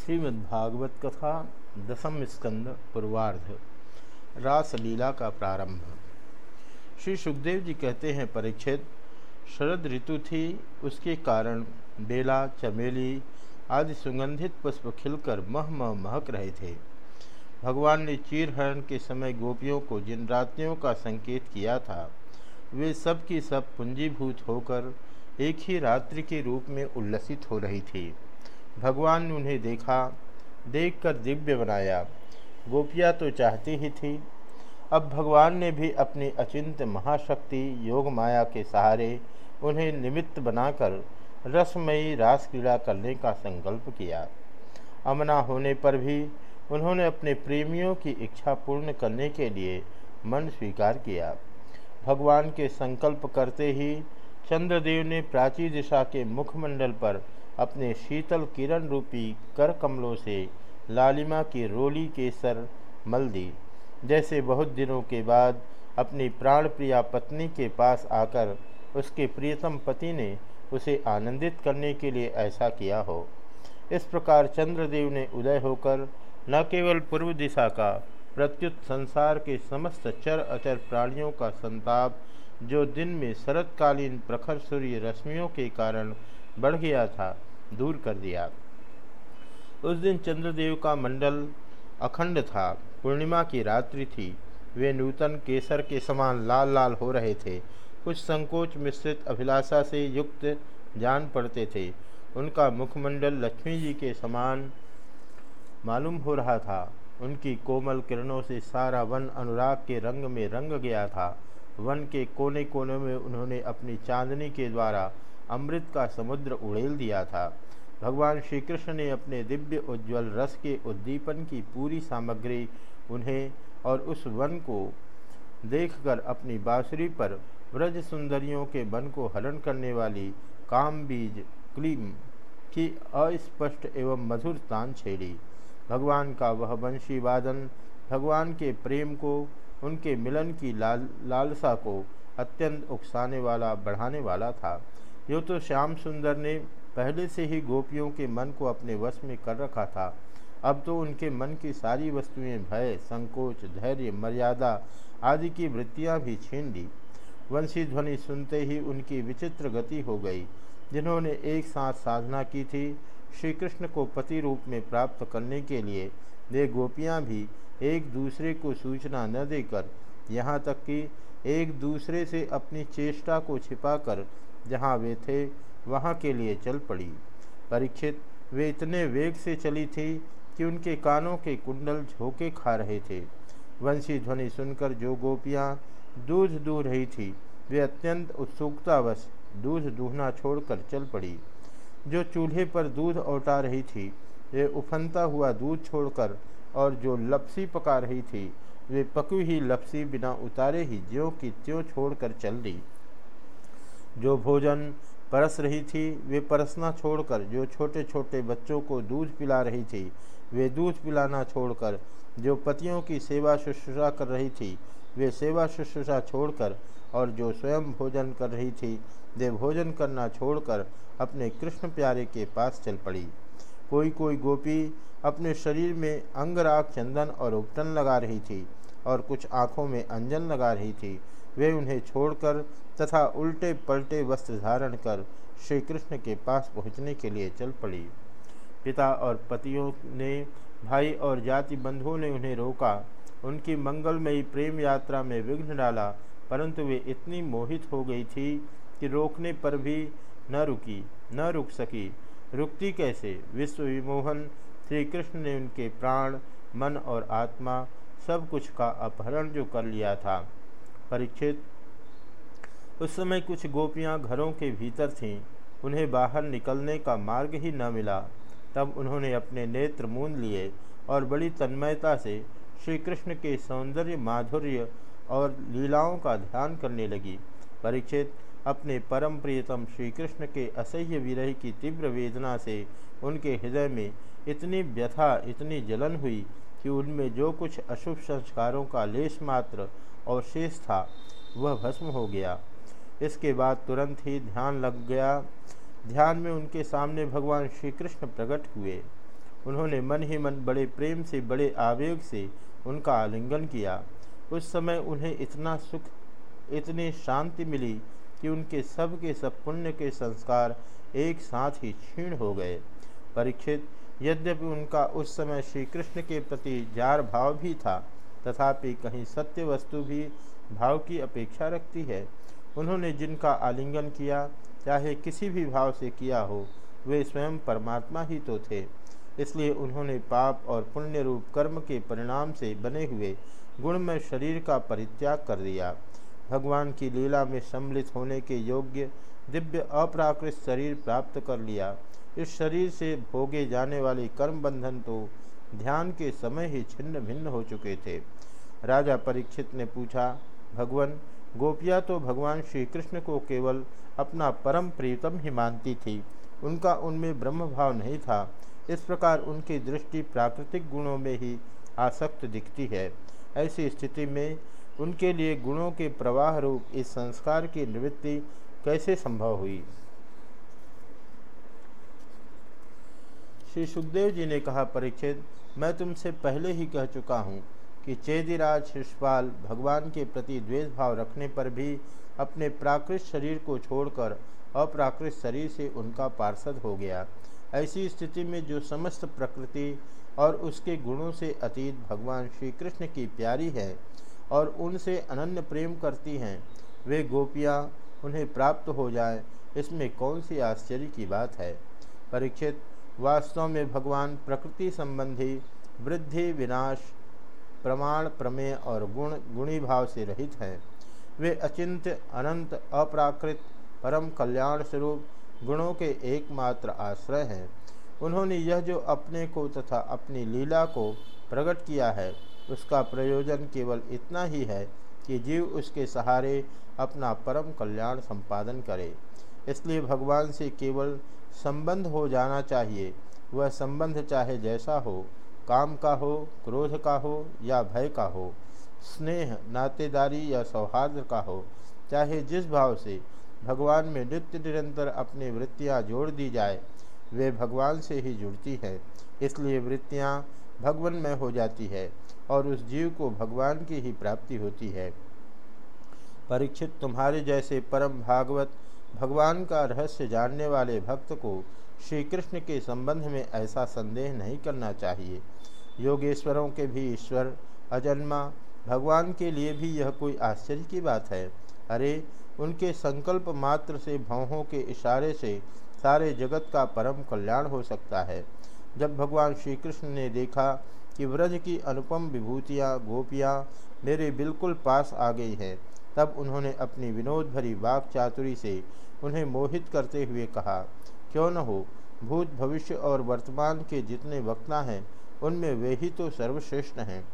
श्रीमद्भागवत कथा दसम स्कंद पूर्वार्ध, रासलीला का प्रारंभ। श्री सुखदेव जी कहते हैं परीक्षित शरद ऋतु थी, उसके कारण बेला, चमेली आदि सुगंधित पुष्प खिलकर मह मह महक रहे थे। भगवान ने चीरहरण के समय गोपियों को जिन रात्रियों का संकेत किया था, वे सब की सब पूंजीभूत होकर एक ही रात्रि के रूप में उल्लसित हो रही थी। भगवान ने उन्हें देखा, देखकर दिव्य बनाया। गोपिया तो चाहती ही थी। अब भगवान ने भी अपनी अचिंत महाशक्ति योग माया के सहारे उन्हें निमित्त बनाकर रसमयी रास क्रीड़ा करने का संकल्प किया। अमना होने पर भी उन्होंने अपने प्रेमियों की इच्छा पूर्ण करने के लिए मन स्वीकार किया। भगवान के संकल्प करते ही चंद्रदेव ने प्राची दिशा के मुखमंडल पर अपने शीतल किरण रूपी कर कमलों से लालिमा की रोली के सर मल दी। जैसे बहुत दिनों के बाद अपनी प्राण प्रिया पत्नी के पास आकर उसके प्रियतम पति ने उसे आनंदित करने के लिए ऐसा किया हो। इस प्रकार चंद्रदेव ने उदय होकर न केवल पूर्व दिशा का, प्रत्युत संसार के समस्त चर अचर प्राणियों का संताप, जो दिन में शरतकालीन प्रखर सूर्य रश्मियों के कारण बढ़ गया था दूर कर दिया। उस दिन चंद्रदेव का मंडल अखंड था। पूर्णिमा की रात्रि थी। वे नूतन केसर के समान लाल लाल हो रहे थे। कुछ संकोच मिश्रित अभिलाषा से युक्त जान पड़ते थे। उनका मुखमंडल लक्ष्मी जी के समान मालूम हो रहा था। उनकी कोमल किरणों से सारा वन अनुराग के रंग में रंग गया था। वन के कोने कोने में उन्होंने अपनी चांदनी के द्वारा अमृत का समुद्र उड़ेल दिया था। भगवान श्री कृष्ण ने अपने दिव्य उज्ज्वल रस के उद्दीपन की पूरी सामग्री उन्हें और उस वन को देखकर अपनी बाँसुरी पर व्रज सुंदरियों के मन को हरण करने वाली काम बीज क्लीम की अस्पष्ट एवं मधुर तान छेड़ी। भगवान का वह वंशी वादन, भगवान के प्रेम को, उनके मिलन की लाल लालसा को अत्यंत उकसाने वाला, बढ़ाने वाला था। यो तो श्याम सुंदर ने पहले से ही गोपियों के मन को अपने वश में कर रखा था। अब तो उनके मन की सारी वस्तुएँ भय, संकोच, धैर्य, मर्यादा आदि की वृत्तियाँ भी छीन ली। वंशी ध्वनि सुनते ही उनकी विचित्र गति हो गई, जिन्होंने एक साथ साधना की थी श्री कृष्ण को पति रूप में प्राप्त करने के लिए। वे गोपियाँ भी एक दूसरे को सूचना न देकर यहाँ तक कि एक दूसरे से अपनी चेष्टा को छिपाकर जहाँ वे थे, वहाँ के लिए चल पड़ी। परीक्षित, वे इतने वेग से चली थी कि उनके कानों के कुंडल झोंके खा रहे थे। वंशी ध्वनि सुनकर जो गोपियाँ दूध दूह रही थी, वे अत्यंत उत्सुकतावश दूध दूहना छोड़कर चल पड़ी। जो चूल्हे पर दूध औटा रही थी, वे उफनता हुआ दूध छोड़कर और जो लपसी पका रही थी, वे पकी ही लपसी बिना उतारे ही ज्यों की त्यों छोड़कर चल दी। जो भोजन परस रही थी, वे परसना छोड़कर, जो छोटे छोटे बच्चों को दूध पिला रही थी, वे दूध पिलाना छोड़कर, जो पतियों की सेवा शुश्रूषा कर रही थी, वे सेवा शुश्रूषा छोड़कर और जो स्वयं भोजन कर रही थी, वे भोजन करना छोड़कर अपने कृष्ण प्यारे के पास चल पड़ी। कोई कोई गोपी अपने शरीर में अंगराग चंदन और उपटन लगा रही थी और कुछ आँखों में अंजन लगा रही थी। वे उन्हें छोड़कर तथा उल्टे पलटे वस्त्र धारण कर श्री कृष्ण के पास पहुँचने के लिए चल पड़ी। पिता और पतियों ने, भाई और जाति बंधुओं ने उन्हें रोका। उनकी मंगलमयी प्रेम यात्रा में विघ्न डाला, परंतु वे इतनी मोहित हो गई थी कि रोकने पर भी न रुकी, न रुक सकी। रुकती कैसे? विश्व विमोहन श्री कृष्ण ने उनके प्राण, मन और आत्मा सब कुछ का अपहरण जो कर लिया था। परीक्षित उस समय कुछ गोपियाँ घरों के भीतर थीं। उन्हें बाहर निकलने का मार्ग ही न मिला। तब उन्होंने अपने नेत्र मूंद लिए और बड़ी तन्मयता से श्री कृष्ण के सौंदर्य, माधुर्य और लीलाओं का ध्यान करने लगी। परीक्षित अपने परम प्रियतम श्री कृष्ण के असह्य विरह की तीव्र वेदना से उनके हृदय में इतनी व्यथा, इतनी जलन हुई कि उनमें जो कुछ अशुभ संस्कारों का लेश मात्र और शेष था, वह भस्म हो गया। इसके बाद तुरंत ही ध्यान लग गया। ध्यान में उनके सामने भगवान श्री कृष्ण प्रकट हुए। उन्होंने मन ही मन बड़े प्रेम से, बड़े आवेग से उनका आलिंगन किया। उस समय उन्हें इतना सुख, इतनी शांति मिली कि उनके सब के सब पुण्य के संस्कार एक साथ ही क्षीण हो गए। परीक्षित यद्यपि उनका उस समय श्री कृष्ण के प्रति जार भाव भी था, तथापि कहीं सत्य वस्तु भी भाव की अपेक्षा रखती है। उन्होंने जिनका आलिंगन किया, चाहे किसी भी भाव से किया हो, वे स्वयं परमात्मा ही तो थे। इसलिए उन्होंने पाप और पुण्य रूप कर्म के परिणाम से बने हुए गुणमय शरीर का परित्याग कर दिया। भगवान की लीला में सम्मिलित होने के योग्य दिव्य अप्राकृत शरीर प्राप्त कर लिया। इस शरीर से भोगे जाने वाले कर्म बंधन तो ध्यान के समय ही छिन्न भिन्न हो चुके थे। राजा परीक्षित ने पूछा, भगवान, गोपिया तो भगवान श्री कृष्ण को केवल अपना परम प्रीतम ही मानती थी। उनका उनमें ब्रह्म भाव नहीं था। इस प्रकार उनकी दृष्टि प्राकृतिक गुणों में ही आसक्त दिखती है। ऐसी स्थिति में उनके लिए गुणों के प्रवाह रूप इस संस्कार की निवृत्ति कैसे संभव हुई? श्री सुखदेव जी ने कहा, परीक्षित, मैं तुमसे पहले ही कह चुका हूँ कि चेदिराज शिषपाल भगवान के प्रति द्वेष भाव रखने पर भी अपने प्राकृत शरीर को छोड़कर अप्राकृत शरीर से उनका पार्षद हो गया। ऐसी स्थिति में जो समस्त प्रकृति और उसके गुणों से अतीत भगवान श्री कृष्ण की प्यारी है और उनसे अनन्य प्रेम करती हैं, वे गोपियाँ उन्हें प्राप्त हो जाएँ, इसमें कौन सी आश्चर्य की बात है? परीक्षित वास्तव में भगवान प्रकृति संबंधी वृद्धि, विनाश, प्रमाण, प्रमेय और गुण, गुणी भाव से रहित हैं। वे अचिंत्य, अनंत, अप्राकृत, परम कल्याण स्वरूप गुणों के एकमात्र आश्रय हैं। उन्होंने यह जो अपने को तथा अपनी लीला को प्रकट किया है, उसका प्रयोजन केवल इतना ही है कि जीव उसके सहारे अपना परम कल्याण संपादन करे। इसलिए भगवान से केवल संबंध हो जाना चाहिए। वह संबंध चाहे जैसा हो, काम का हो, क्रोध का हो या भय का हो, स्नेह, नातेदारी या सौहार्द का हो, चाहे जिस भाव से भगवान में नित्य निरंतर अपनी वृत्तियाँ जोड़ दी जाए, वे भगवान से ही जुड़ती है। इसलिए वृत्तियाँ भगवान में हो जाती है और उस जीव को भगवान की ही प्राप्ति होती है। परीक्षित तुम्हारे जैसे परम भागवत भगवान का रहस्य जानने वाले भक्त को श्री कृष्ण के संबंध में ऐसा संदेह नहीं करना चाहिए। योगेश्वरों के भी ईश्वर अजन्मा, भगवान के लिए भी यह कोई आश्चर्य की बात है। अरे, उनके संकल्प मात्र से भावों के इशारे से सारे जगत का परम कल्याण हो सकता है। जब भगवान श्री कृष्ण ने देखा कि व्रज की अनुपम विभूतियाँ, गोपियाँ मेरे बिल्कुल पास आ गई हैं तब उन्होंने अपनी विनोद भरी वाक चातुरी से उन्हें मोहित करते हुए कहा, क्यों न हो? भूत भविष्य और वर्तमान के जितने वक्ता हैं, उनमें वे ही तो सर्वश्रेष्ठ हैं।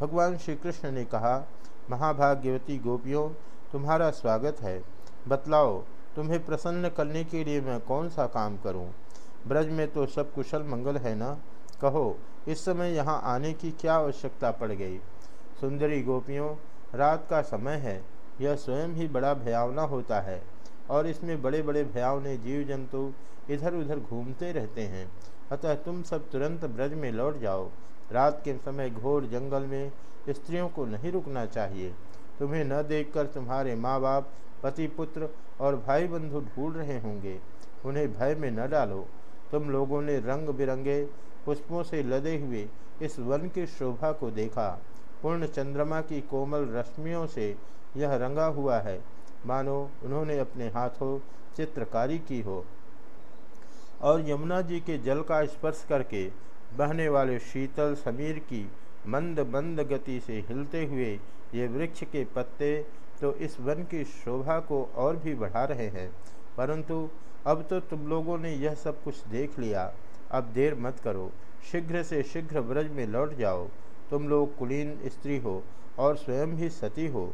भगवान श्री कृष्ण ने कहा, महाभाग्यवती गोपियों, तुम्हारा स्वागत है। बतलाओ, तुम्हें प्रसन्न करने के लिए मैं कौन सा काम करूँ? ब्रज में तो सब कुशल मंगल है ना? कहो, इस समय यहाँ आने की क्या आवश्यकता पड़ गई? सुंदरी गोपियों, रात का समय है। यह स्वयं ही बड़ा भयावना होता है और इसमें बड़े बड़े भयावने जीव जंतु इधर उधर घूमते रहते हैं। अतः तुम सब तुरंत ब्रज में लौट जाओ। रात के समय घोर जंगल में स्त्रियों को नहीं रुकना चाहिए। तुम्हें न देखकर तुम्हारे माँ बाप पति पुत्र और भाई बंधु ढूंढ रहे होंगे। उन्हें भय में न डालो। तुम लोगों ने रंग बिरंगे पुष्पों से लदे हुए इस वन की शोभा को देखा। पूर्ण चंद्रमा की कोमल रश्मियों से यह रंगा हुआ है। मानो उन्होंने अपने हाथों चित्रकारी की हो। और यमुना जी के जल का स्पर्श करके बहने वाले शीतल समीर की मंद मंद गति से हिलते हुए ये वृक्ष के पत्ते तो इस वन की शोभा को और भी बढ़ा रहे हैं। परंतु अब तो तुम लोगों ने यह सब कुछ देख लिया। अब देर मत करो। शीघ्र से शीघ्र ब्रज में लौट जाओ। तुम लोग कुलीन स्त्री हो और स्वयं भी सती हो।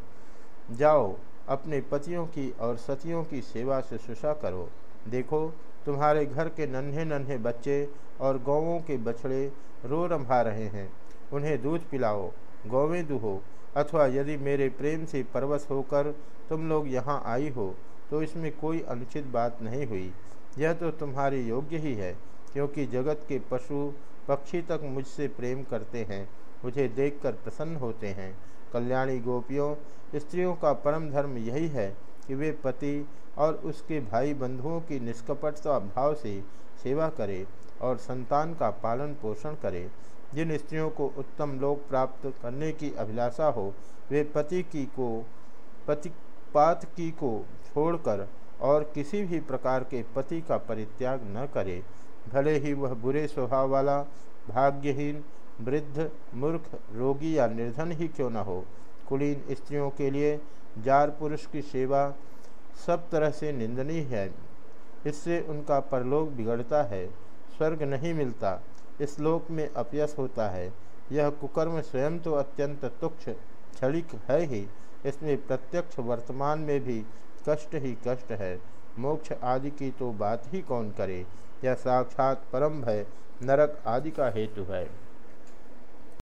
जाओ, अपने पतियों की और सतियों की सेवा से सुशा करो। देखो, तुम्हारे घर के नन्हे नन्हे बच्चे और गौवों के बछड़े रो रंभा रहे हैं। उन्हें दूध पिलाओ, गौवें दुहो अथवा यदि मेरे प्रेम से परवश होकर तुम लोग यहाँ आई हो तो इसमें कोई अनुचित बात नहीं हुई। यह तो तुम्हारे योग्य ही है, क्योंकि जगत के पशु पक्षी तक मुझसे प्रेम करते हैं, मुझे देखकर प्रसन्न होते हैं। कल्याणी गोपियों, स्त्रियों का परम धर्म यही है कि वे पति और उसके भाई बंधुओं की निष्कपटता भाव से सेवा करें और संतान का पालन पोषण करें। जिन स्त्रियों को उत्तम लोक प्राप्त करने की अभिलाषा हो, वे पति की को, पतिपात की को छोड़कर और किसी भी प्रकार के पति का परित्याग न करे। भले ही वह बुरे स्वभाव वाला, भाग्यहीन वृद्ध, मूर्ख, रोगी या निर्धन ही क्यों न हो? कुलीन स्त्रियों के लिए जार पुरुष की सेवा सब तरह से निंदनीय है। इससे उनका परलोक बिगड़ता है, स्वर्ग नहीं मिलता। इस लोक में अपयस होता है। यह कुकर्म स्वयं तो अत्यंत तुक्ष क्षणिक है ही। इसमें प्रत्यक्ष वर्तमान में भी कष्ट ही कष्ट है। मोक्ष आदि की तो बात ही कौन करे? यह साक्षात परम भय, नरक आदि का हेतु है।